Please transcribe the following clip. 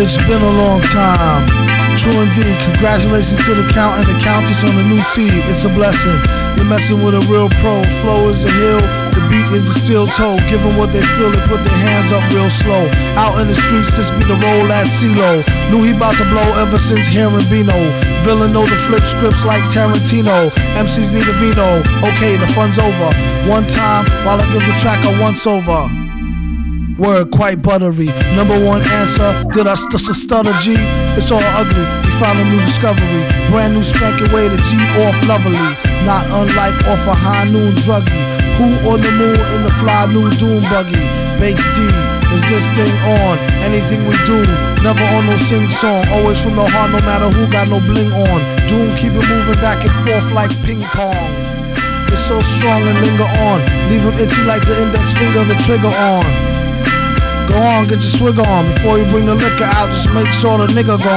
It's been a long time. True indeed. Congratulations to the count and the countess on the new seed. It's a blessing. You're messing with a real pro. Flow is a hill, the beat is a steel toe. Give them what they feel, they put their hands up real slow. Out in the streets, this be the roll at CeeLo. Knew he about to blow ever since hearing Bino. Villain know the flip scripts like Tarantino. MCs need a vino. Okay, the fun's over. One time while I give the track a once over. Word quite buttery. Number one answer, did I st- st- stutter G? It's all ugly. We found a new discovery. Brand new spanking way to G off lovely. Not unlike off a high noon druggy. Who on the moon in the fly new doom buggy? Bass D, is this thing on? Anything we do, never on no sing song. Always from the heart, no matter who got no bling on. Doom keep it moving back and forth like ping pong. It's so strong and linger on. Leave him itchy like the index finger, the trigger on. Go on, get your swig on. Before you bring the liquor out, just make sure the nigga gone.